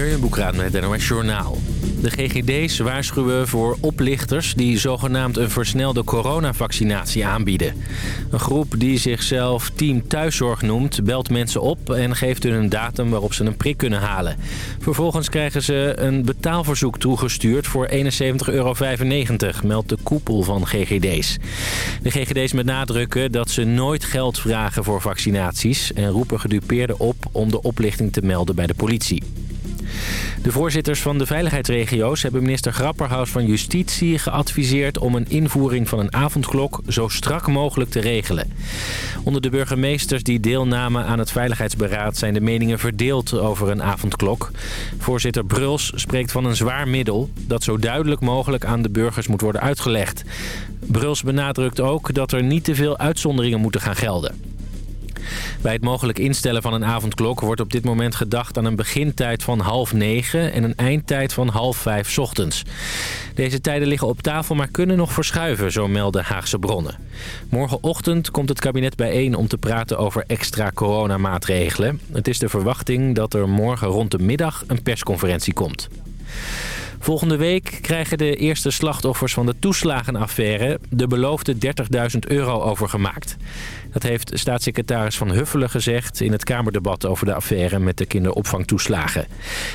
Jurjen Boekraat met het NOS Journaal. De GGD's waarschuwen voor oplichters die zogenaamd een versnelde coronavaccinatie aanbieden. Een groep die zichzelf Team Thuiszorg noemt, belt mensen op en geeft hun een datum waarop ze een prik kunnen halen. Vervolgens krijgen ze een betaalverzoek toegestuurd voor 71,95 euro, meldt de koepel van GGD's. De GGD's benadrukken dat ze nooit geld vragen voor vaccinaties en roepen gedupeerden op om de oplichting te melden bij de politie. De voorzitters van de veiligheidsregio's hebben minister Grapperhaus van Justitie geadviseerd om een invoering van een avondklok zo strak mogelijk te regelen. Onder de burgemeesters die deelnamen aan het Veiligheidsberaad zijn de meningen verdeeld over een avondklok. Voorzitter Bruls spreekt van een zwaar middel dat zo duidelijk mogelijk aan de burgers moet worden uitgelegd. Bruls benadrukt ook dat er niet te veel uitzonderingen moeten gaan gelden. Bij het mogelijk instellen van een avondklok wordt op dit moment gedacht aan een begintijd van half negen en een eindtijd van half vijf ochtends. Deze tijden liggen op tafel, maar kunnen nog verschuiven, zo melden Haagse bronnen. Morgenochtend komt het kabinet bijeen om te praten over extra coronamaatregelen. Het is de verwachting dat er morgen rond de middag een persconferentie komt. Volgende week krijgen de eerste slachtoffers van de toeslagenaffaire de beloofde 30.000 euro overgemaakt. Dat heeft staatssecretaris Van Huffelen gezegd in het Kamerdebat over de affaire met de kinderopvangtoeslagen.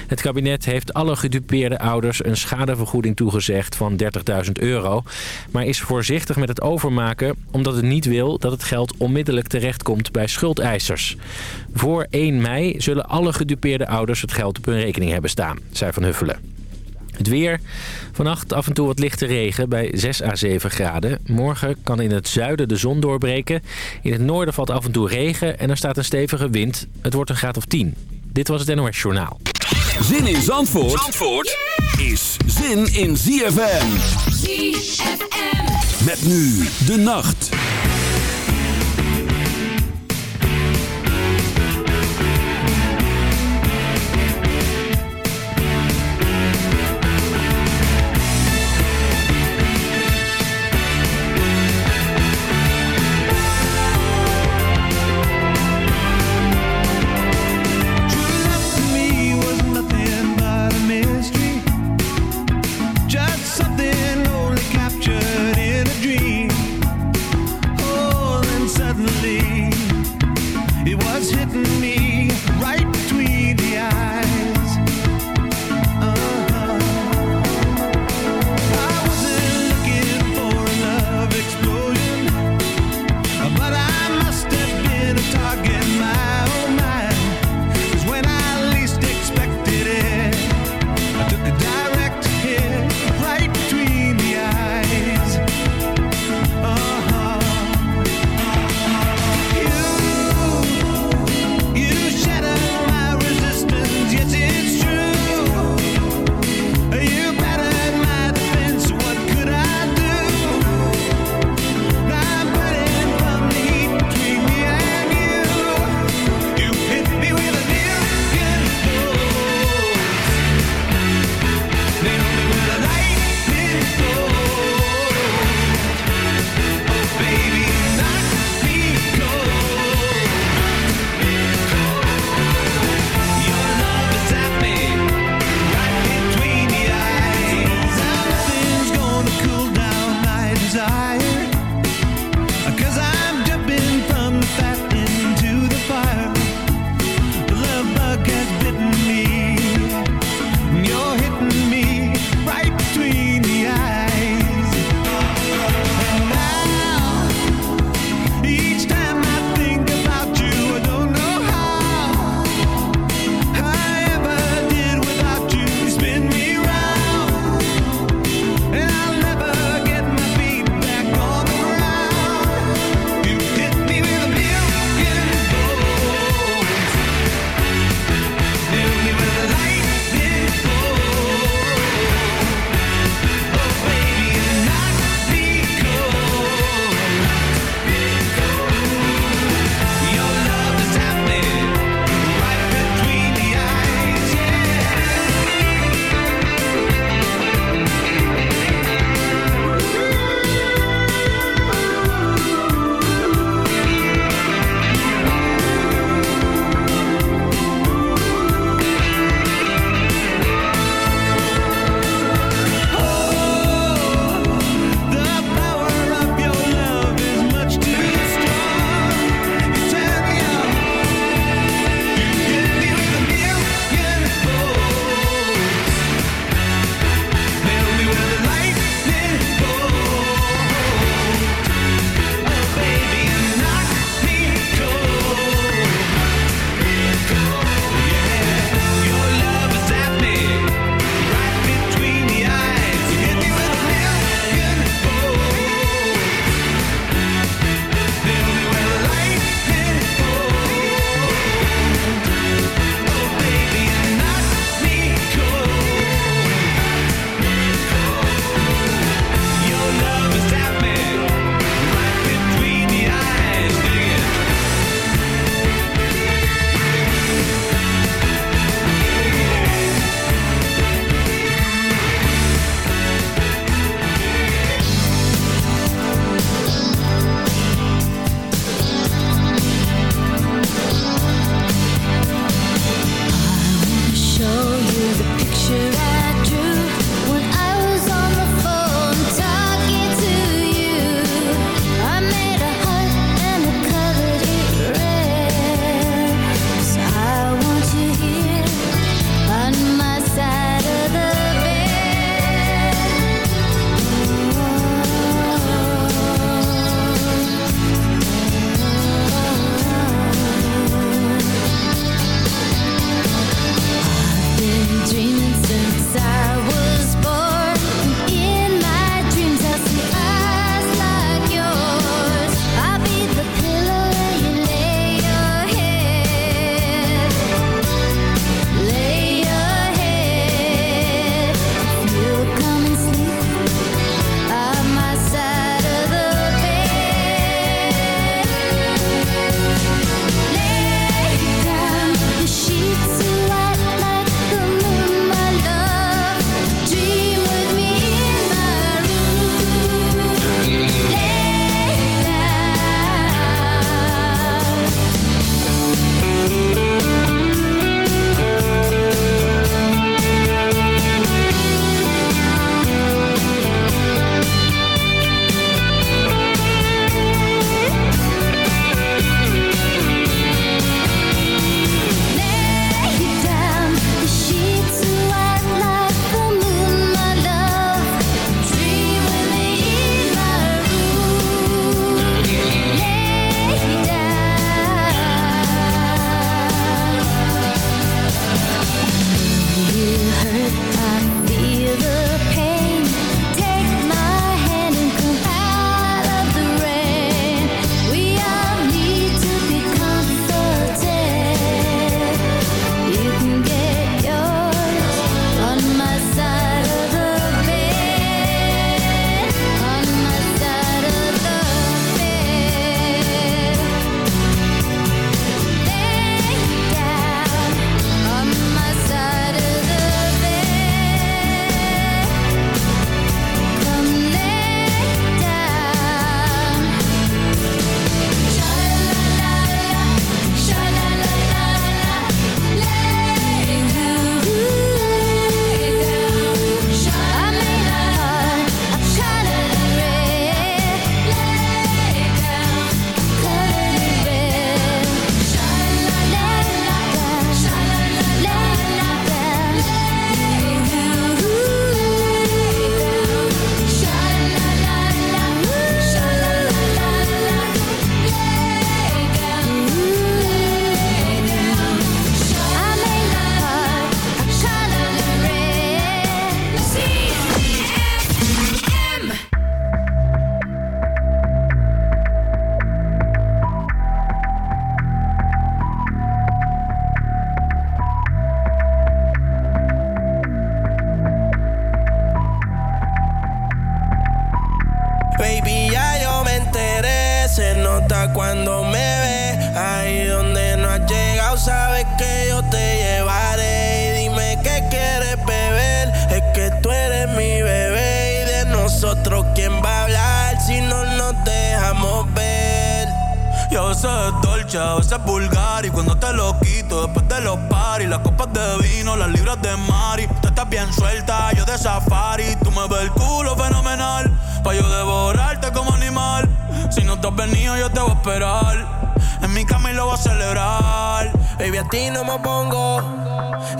Het kabinet heeft alle gedupeerde ouders een schadevergoeding toegezegd van 30.000 euro. Maar is voorzichtig met het overmaken omdat het niet wil dat het geld onmiddellijk terechtkomt bij schuldeisers. Voor 1 mei zullen alle gedupeerde ouders het geld op hun rekening hebben staan, zei Van Huffelen. Het weer. Vannacht af en toe wat lichte regen bij 6 à 7 graden. Morgen kan in het zuiden de zon doorbreken. In het noorden valt af en toe regen en er staat een stevige wind. Het wordt een graad of 10. Dit was het NOS Journaal. Zin in Zandvoort, Zandvoort is zin in ZFM. ZFM. Met nu de nacht.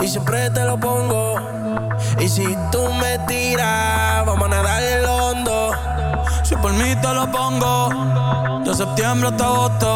y siempre te lo pongo. Y si tú me tiras, vamos a nadar el hondo. Si por mí te lo pongo, de septiembre hasta agosto.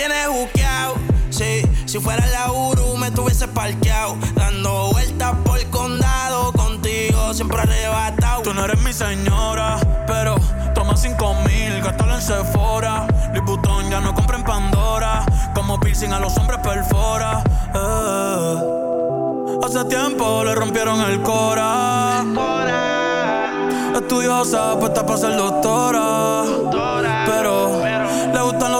Tienes buqueado. Sí, si fuera la Uru me tuviese parqueado. Dando vueltas por el condado. Contigo siempre arrebatado. Tú no eres mi señora, pero toma cinco mil, gástalo en Sephora. Liputón ya no compra en Pandora. Como piercing a los hombres perfora. Eh. Hace tiempo le rompieron el cora. Estudiosa, puesta para ser doctora. pero le gustan los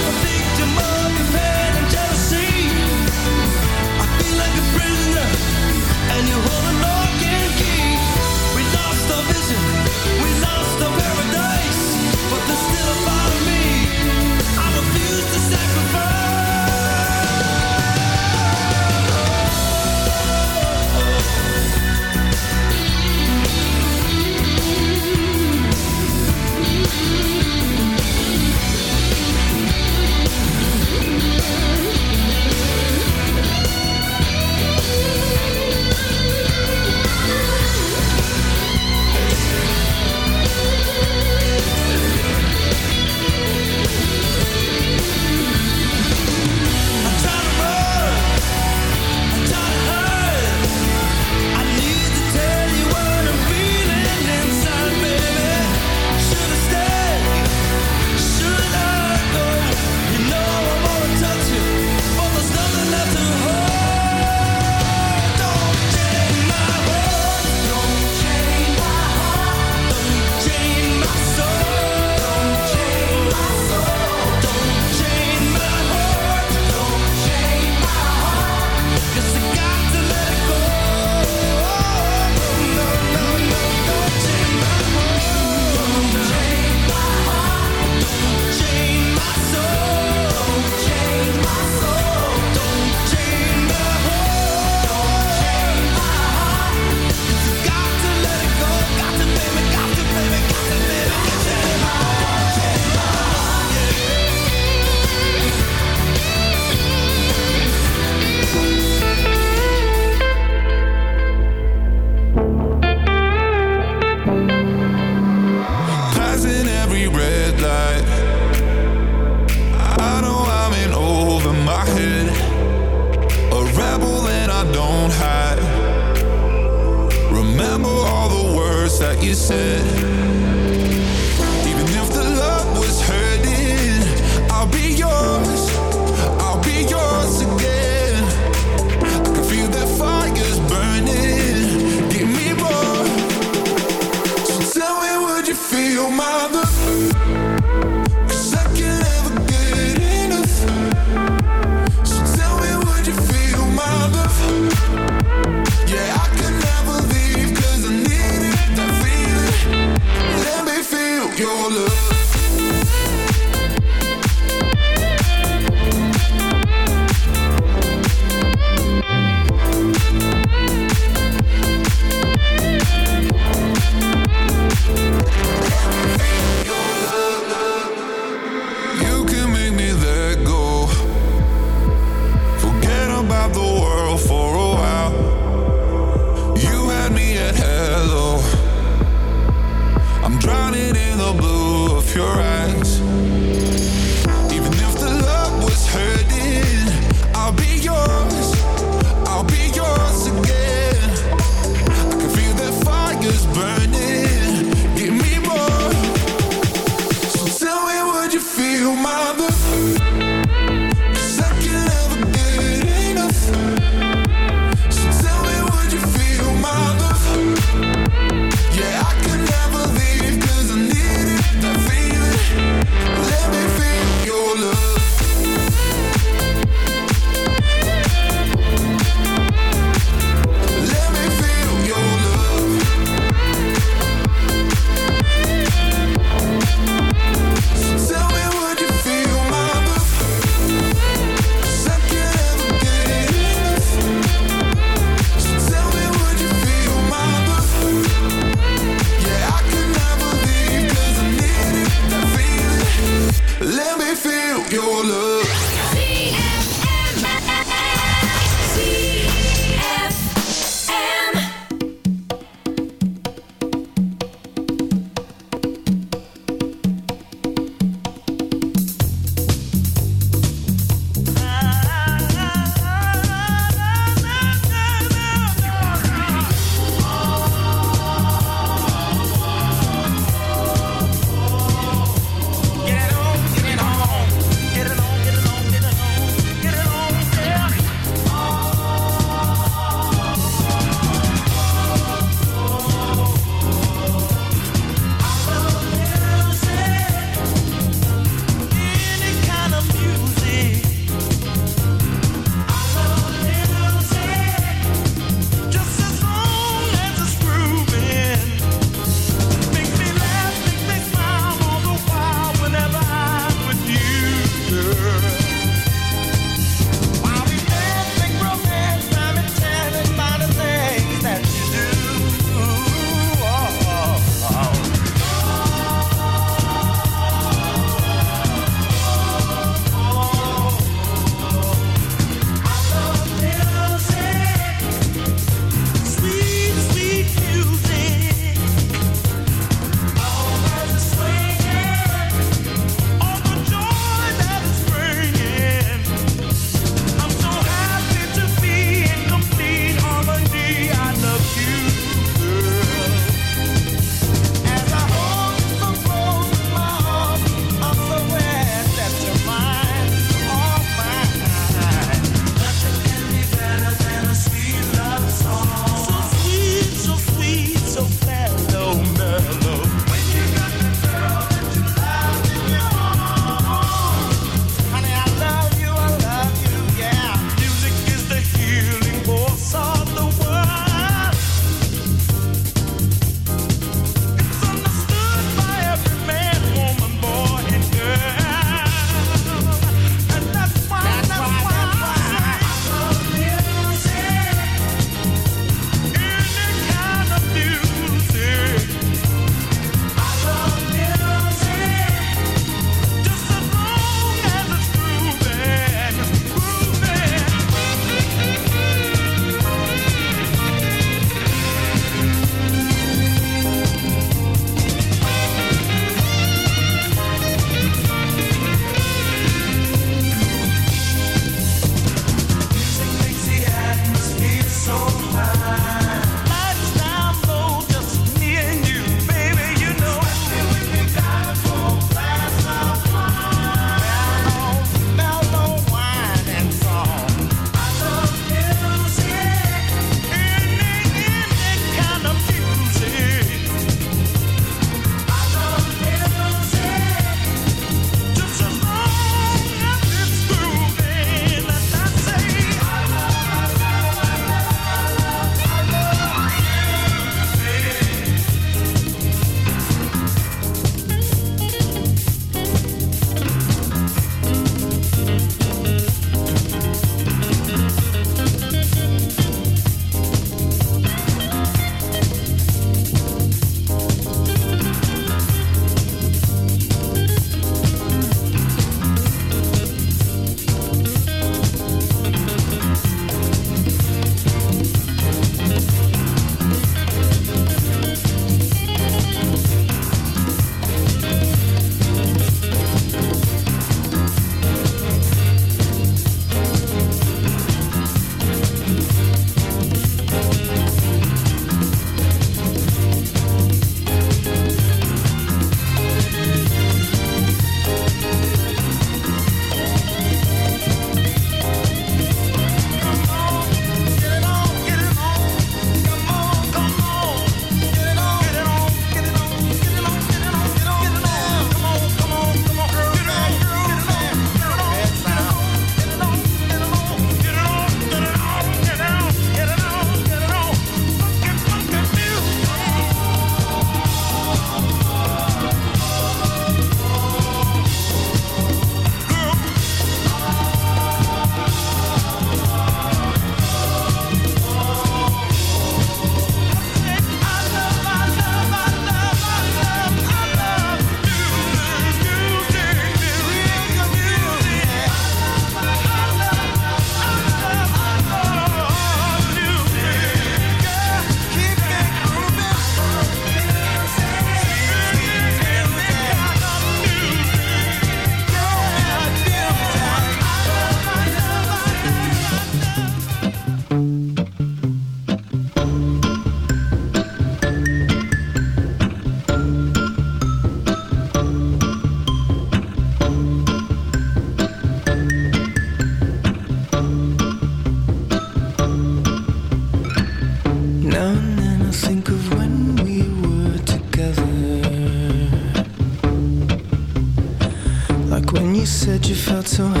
too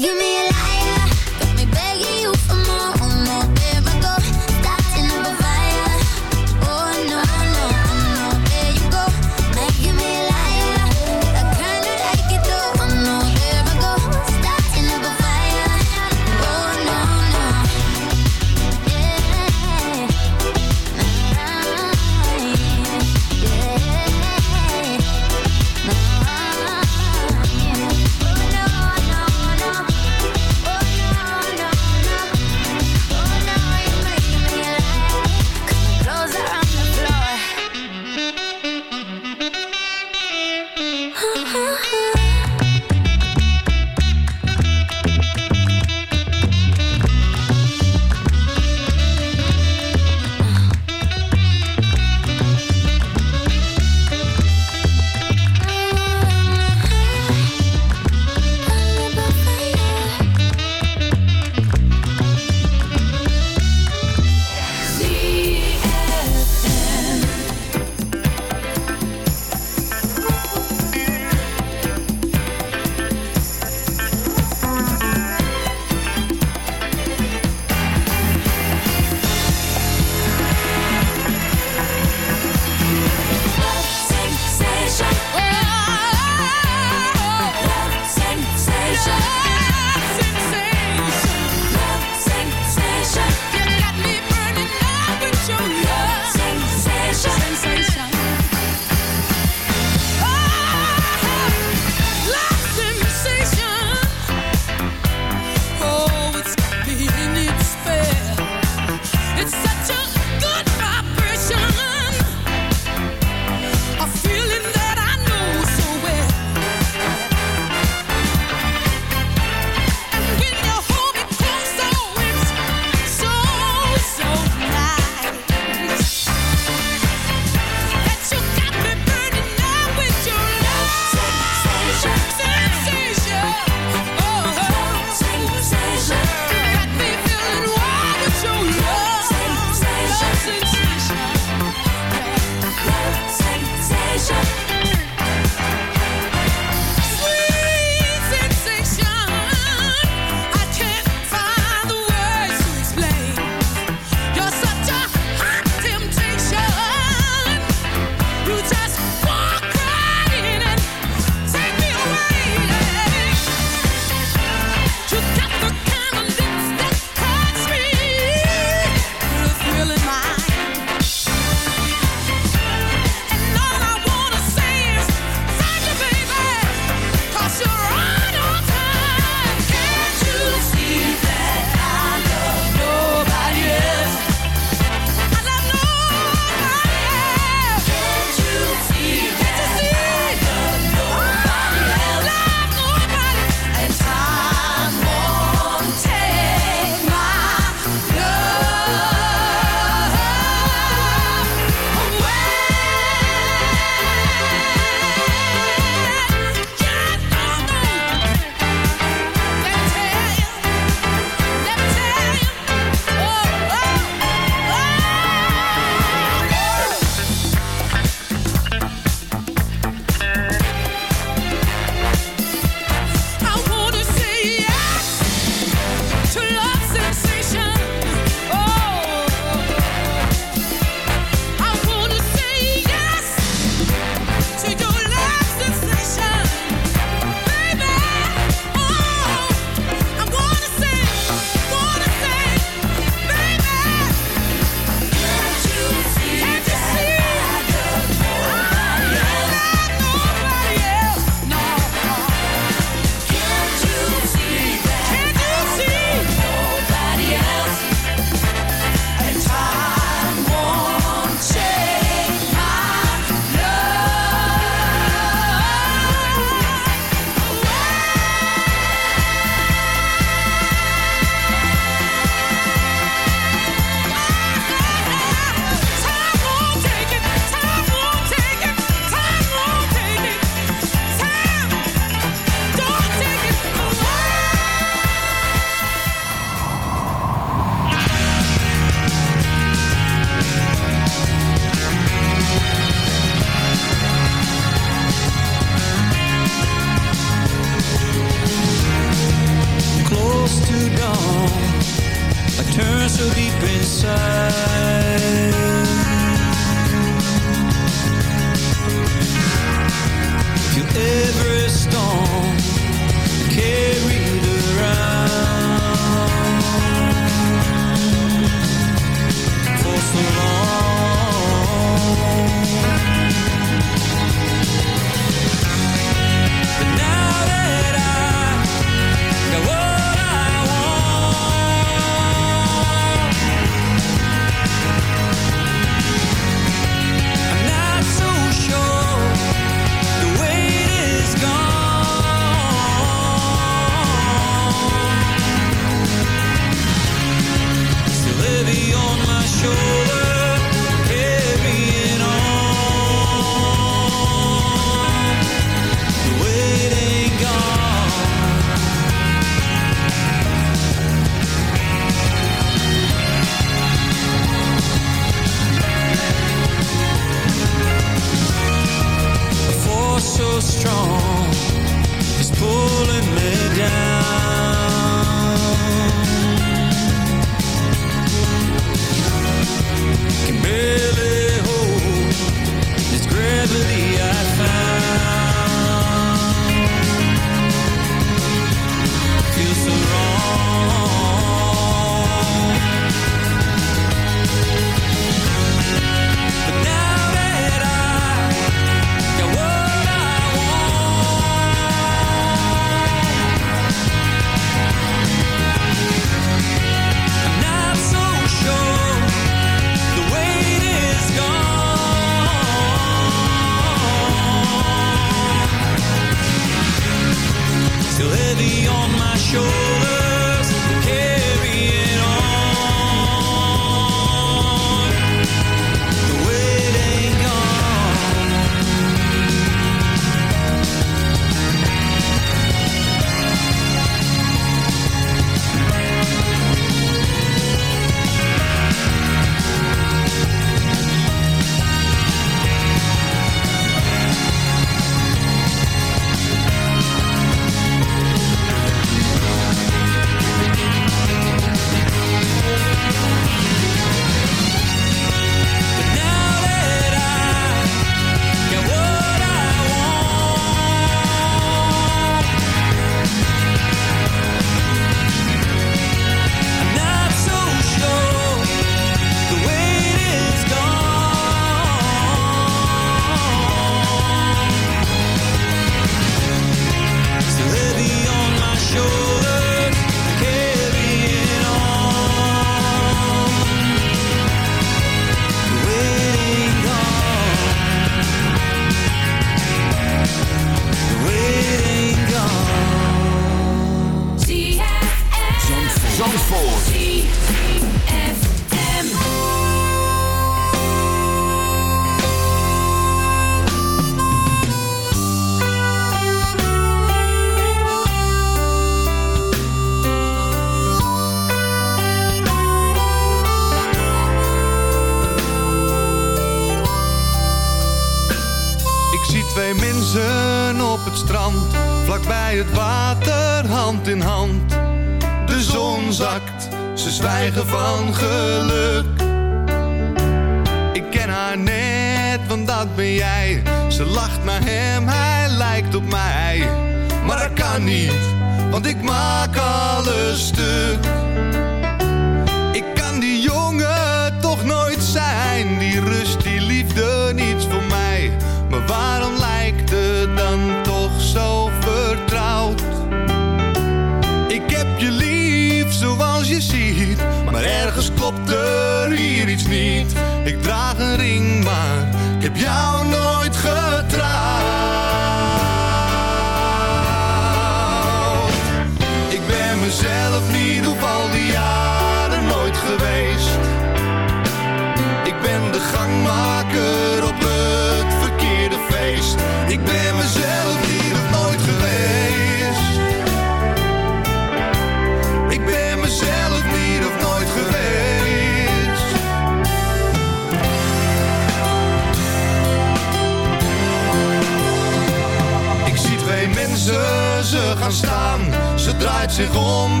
zich om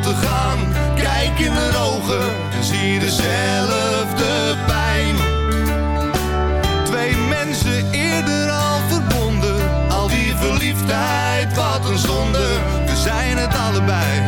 te gaan. Kijk in de ogen en zie dezelfde pijn. Twee mensen eerder al verbonden, al die verliefdheid, wat een zonde. We zijn het allebei.